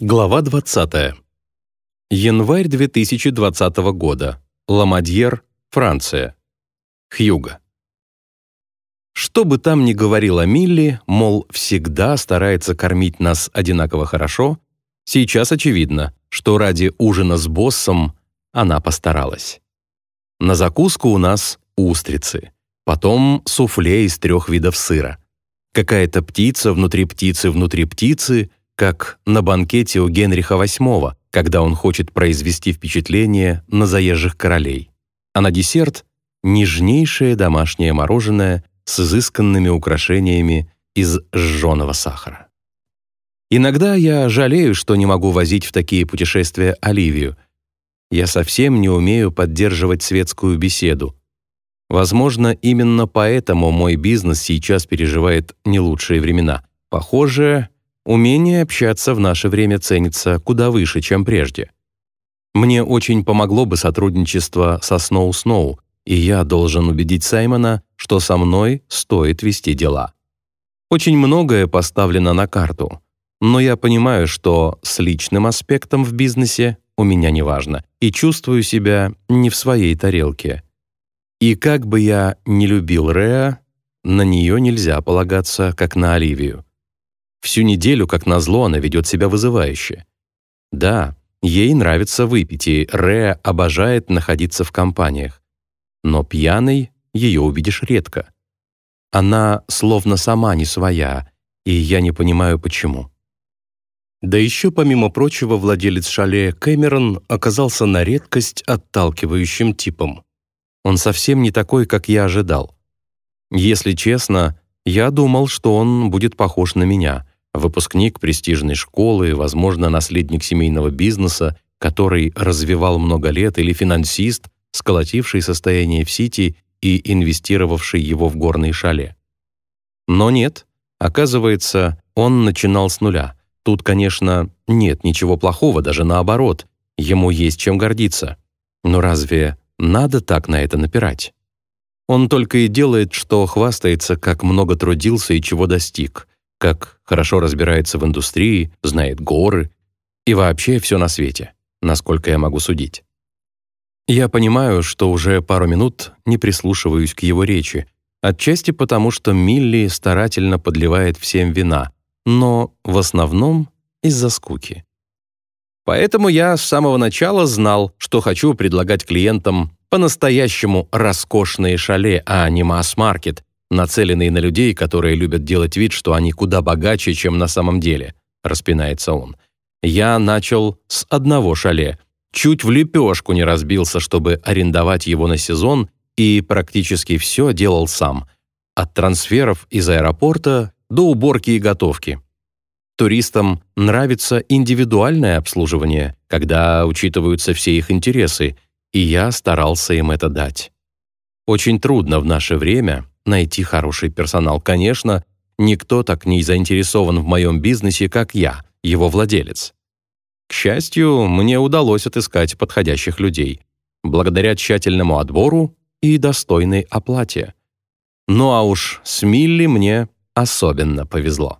Глава 20. Январь 2020 года. Ламадьер, Франция. Хьюго. Что бы там ни говорила Милли, мол, всегда старается кормить нас одинаково хорошо, сейчас очевидно, что ради ужина с боссом она постаралась. На закуску у нас устрицы, потом суфле из трех видов сыра, какая-то птица внутри птицы внутри птицы — как на банкете у Генриха VIII, когда он хочет произвести впечатление на заезжих королей. А на десерт — нежнейшее домашнее мороженое с изысканными украшениями из жженого сахара. Иногда я жалею, что не могу возить в такие путешествия Оливию. Я совсем не умею поддерживать светскую беседу. Возможно, именно поэтому мой бизнес сейчас переживает не лучшие времена. Похоже, Умение общаться в наше время ценится куда выше, чем прежде. Мне очень помогло бы сотрудничество со Сноу Сноу, и я должен убедить Саймона, что со мной стоит вести дела. Очень многое поставлено на карту, но я понимаю, что с личным аспектом в бизнесе у меня не важно, и чувствую себя не в своей тарелке. И как бы я не любил Реа, на нее нельзя полагаться, как на Оливию. Всю неделю, как назло, она ведет себя вызывающе. Да, ей нравится выпить, и Реа обожает находиться в компаниях. Но пьяной ее увидишь редко. Она словно сама не своя, и я не понимаю, почему. Да еще, помимо прочего, владелец шале Кэмерон оказался на редкость отталкивающим типом. Он совсем не такой, как я ожидал. Если честно, я думал, что он будет похож на меня, выпускник престижной школы, возможно, наследник семейного бизнеса, который развивал много лет, или финансист, сколотивший состояние в Сити и инвестировавший его в горные шале. Но нет, оказывается, он начинал с нуля. Тут, конечно, нет ничего плохого, даже наоборот, ему есть чем гордиться. Но разве надо так на это напирать? Он только и делает, что хвастается, как много трудился и чего достиг — как хорошо разбирается в индустрии, знает горы и вообще все на свете, насколько я могу судить. Я понимаю, что уже пару минут не прислушиваюсь к его речи, отчасти потому, что Милли старательно подливает всем вина, но в основном из-за скуки. Поэтому я с самого начала знал, что хочу предлагать клиентам по-настоящему роскошные шале, а не масс-маркет, нацеленный на людей, которые любят делать вид, что они куда богаче, чем на самом деле», — распинается он. «Я начал с одного шале, чуть в лепешку не разбился, чтобы арендовать его на сезон, и практически все делал сам, от трансферов из аэропорта до уборки и готовки. Туристам нравится индивидуальное обслуживание, когда учитываются все их интересы, и я старался им это дать. Очень трудно в наше время найти хороший персонал. Конечно, никто так не заинтересован в моем бизнесе, как я, его владелец. К счастью, мне удалось отыскать подходящих людей, благодаря тщательному отбору и достойной оплате. Ну а уж с Милли мне особенно повезло.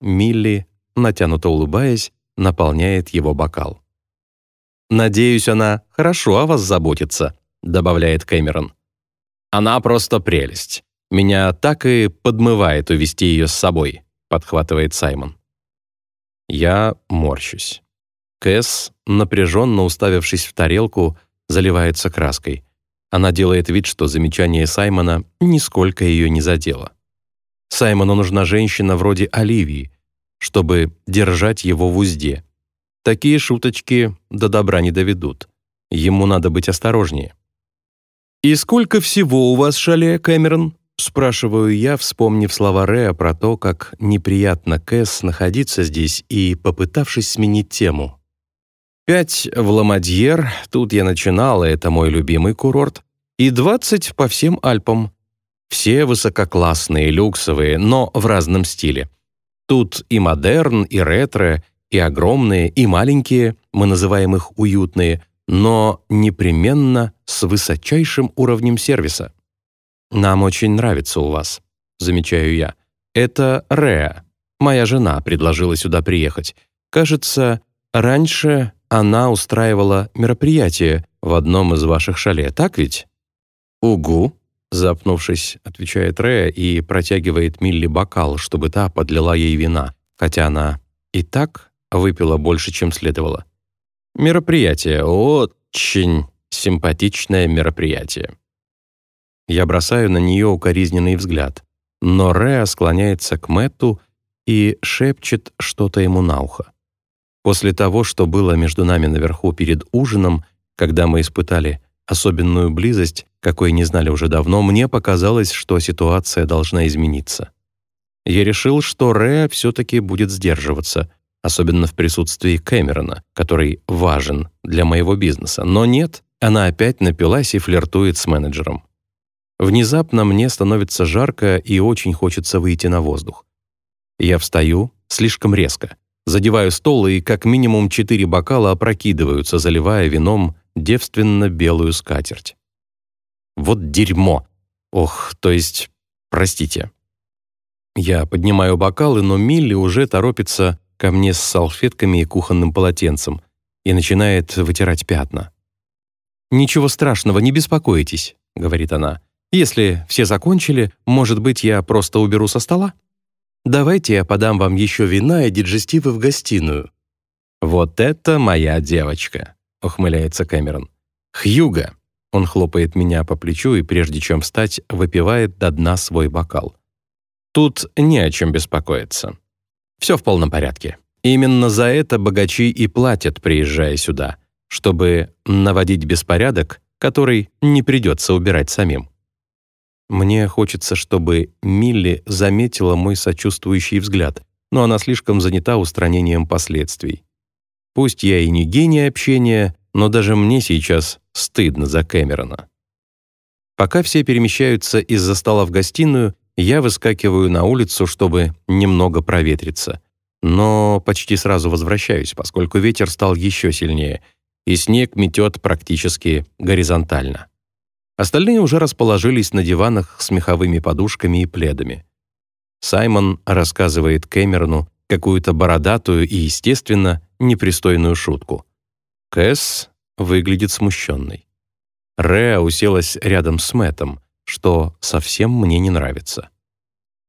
Милли, натянуто улыбаясь, наполняет его бокал. «Надеюсь, она хорошо о вас заботится», — добавляет Кэмерон. Она просто прелесть. Меня так и подмывает увести ее с собой», — подхватывает Саймон. Я морщусь. Кэс, напряженно уставившись в тарелку, заливается краской. Она делает вид, что замечание Саймона нисколько ее не задело. Саймону нужна женщина вроде Оливии, чтобы держать его в узде. Такие шуточки до добра не доведут. Ему надо быть осторожнее. «И сколько всего у вас шале, Кэмерон?» Спрашиваю я, вспомнив слова Рэя про то, как неприятно Кэс находиться здесь и попытавшись сменить тему. «Пять в Ламадьер, тут я начинал, это мой любимый курорт, и двадцать по всем Альпам. Все высококлассные, люксовые, но в разном стиле. Тут и модерн, и ретро, и огромные, и маленькие, мы называем их уютные, но непременно с высочайшим уровнем сервиса. «Нам очень нравится у вас», — замечаю я. «Это Реа. Моя жена предложила сюда приехать. Кажется, раньше она устраивала мероприятие в одном из ваших шале, так ведь?» «Угу», — запнувшись, отвечает Рея и протягивает Милли бокал, чтобы та подлила ей вина, хотя она и так выпила больше, чем следовало. «Мероприятие, очень симпатичное мероприятие». Я бросаю на нее укоризненный взгляд, но Реа склоняется к Мэтту и шепчет что-то ему на ухо. После того, что было между нами наверху перед ужином, когда мы испытали особенную близость, какой не знали уже давно, мне показалось, что ситуация должна измениться. Я решил, что Рэя все-таки будет сдерживаться, особенно в присутствии Кэмерона, который важен для моего бизнеса. Но нет, она опять напилась и флиртует с менеджером. Внезапно мне становится жарко и очень хочется выйти на воздух. Я встаю слишком резко, задеваю стол, и как минимум четыре бокала опрокидываются, заливая вином девственно-белую скатерть. Вот дерьмо! Ох, то есть, простите. Я поднимаю бокалы, но Милли уже торопится ко мне с салфетками и кухонным полотенцем и начинает вытирать пятна. «Ничего страшного, не беспокойтесь», — говорит она. «Если все закончили, может быть, я просто уберу со стола?» Давайте я подам вам еще вина и диджестивы в гостиную». «Вот это моя девочка», — ухмыляется Кэмерон. «Хьюга». Он хлопает меня по плечу и, прежде чем встать, выпивает до дна свой бокал. Тут не о чем беспокоиться. Все в полном порядке. Именно за это богачи и платят, приезжая сюда, чтобы наводить беспорядок, который не придется убирать самим. Мне хочется, чтобы Милли заметила мой сочувствующий взгляд, но она слишком занята устранением последствий. Пусть я и не гений общения, но даже мне сейчас стыдно за Кэмерона. Пока все перемещаются из-за стола в гостиную, я выскакиваю на улицу, чтобы немного проветриться. Но почти сразу возвращаюсь, поскольку ветер стал еще сильнее, и снег метет практически горизонтально. Остальные уже расположились на диванах с меховыми подушками и пледами. Саймон рассказывает Кэмерону какую-то бородатую и, естественно, непристойную шутку. Кэс выглядит смущенной. Реа уселась рядом с Мэттом, что совсем мне не нравится.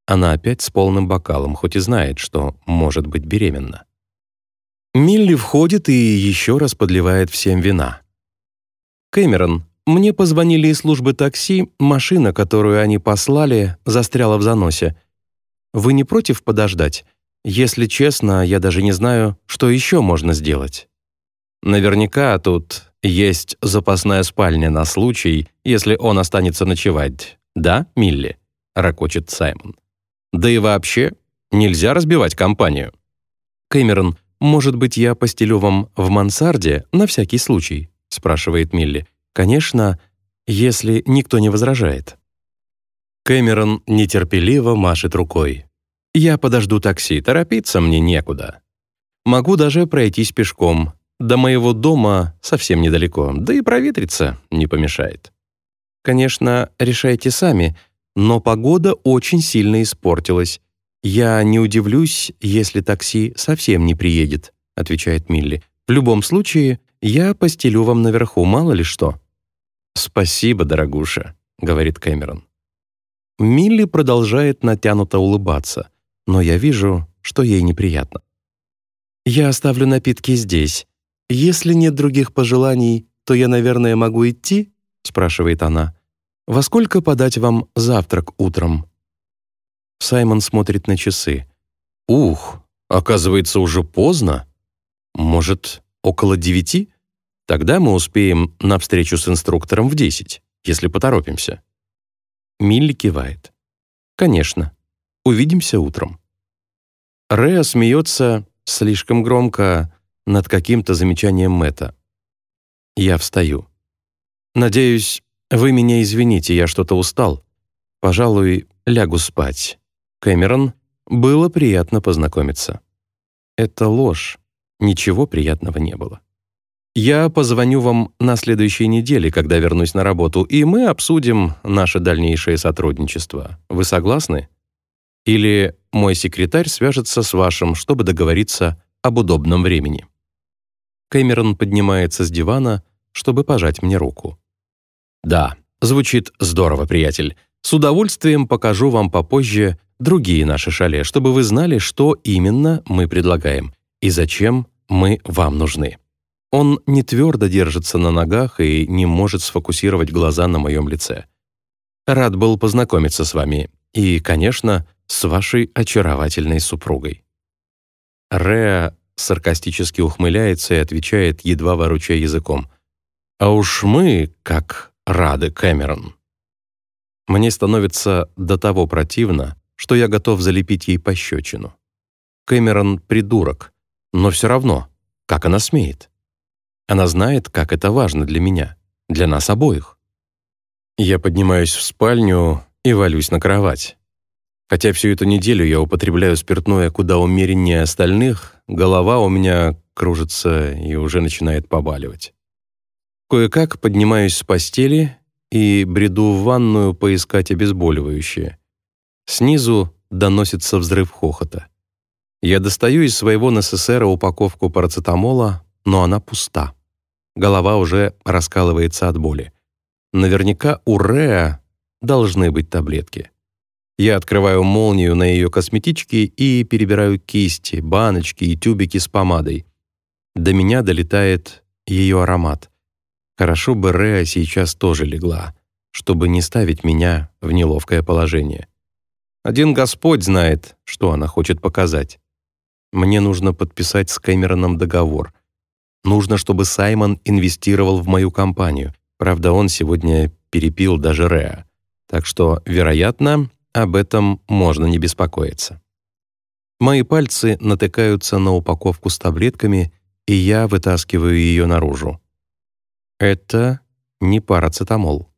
Она опять с полным бокалом, хоть и знает, что может быть беременна. Милли входит и еще раз подливает всем вина. «Кэмерон, мне позвонили из службы такси, машина, которую они послали, застряла в заносе. Вы не против подождать? Если честно, я даже не знаю, что еще можно сделать. Наверняка тут есть запасная спальня на случай, если он останется ночевать. Да, Милли? ракочет Саймон. Да и вообще, нельзя разбивать компанию. Кэмерон, может быть, я постелю вам в мансарде на всякий случай, спрашивает Милли. Конечно, если никто не возражает. Кэмерон нетерпеливо машет рукой. «Я подожду такси, торопиться мне некуда. Могу даже пройтись пешком. До моего дома совсем недалеко, да и проветриться не помешает. Конечно, решайте сами, но погода очень сильно испортилась. Я не удивлюсь, если такси совсем не приедет», отвечает Милли. «В любом случае, я постелю вам наверху, мало ли что». «Спасибо, дорогуша», — говорит Кэмерон. Милли продолжает натянуто улыбаться, но я вижу, что ей неприятно. «Я оставлю напитки здесь. Если нет других пожеланий, то я, наверное, могу идти?» — спрашивает она. «Во сколько подать вам завтрак утром?» Саймон смотрит на часы. «Ух, оказывается, уже поздно. Может, около девяти? Тогда мы успеем на встречу с инструктором в десять, если поторопимся». Милли кивает. «Конечно. Увидимся утром». Реа смеется слишком громко над каким-то замечанием Мэтта. Я встаю. «Надеюсь, вы меня извините, я что-то устал. Пожалуй, лягу спать. Кэмерон, было приятно познакомиться». Это ложь. Ничего приятного не было. Я позвоню вам на следующей неделе, когда вернусь на работу, и мы обсудим наше дальнейшее сотрудничество. Вы согласны? Или мой секретарь свяжется с вашим, чтобы договориться об удобном времени. Кэмерон поднимается с дивана, чтобы пожать мне руку. «Да, звучит здорово, приятель. С удовольствием покажу вам попозже другие наши шале, чтобы вы знали, что именно мы предлагаем и зачем мы вам нужны». Он не твердо держится на ногах и не может сфокусировать глаза на моем лице. Рад был познакомиться с вами и, конечно, с вашей очаровательной супругой. Реа саркастически ухмыляется и отвечает, едва воручая языком. «А уж мы, как рады, Кэмерон». Мне становится до того противно, что я готов залепить ей пощечину. Кэмерон — придурок, но все равно, как она смеет? Она знает, как это важно для меня, для нас обоих. Я поднимаюсь в спальню и валюсь на кровать. Хотя всю эту неделю я употребляю спиртное куда умереннее остальных, голова у меня кружится и уже начинает побаливать. Кое-как поднимаюсь с постели и бреду в ванную поискать обезболивающее. Снизу доносится взрыв хохота. Я достаю из своего НССР упаковку парацетамола, но она пуста. Голова уже раскалывается от боли. Наверняка у Реа должны быть таблетки. Я открываю молнию на ее косметичке и перебираю кисти, баночки и тюбики с помадой. До меня долетает ее аромат. Хорошо бы Реа сейчас тоже легла, чтобы не ставить меня в неловкое положение. Один Господь знает, что она хочет показать. Мне нужно подписать с Кэмероном договор. Нужно, чтобы Саймон инвестировал в мою компанию. Правда, он сегодня перепил даже Реа. Так что, вероятно, об этом можно не беспокоиться. Мои пальцы натыкаются на упаковку с таблетками, и я вытаскиваю ее наружу. Это не парацетамол.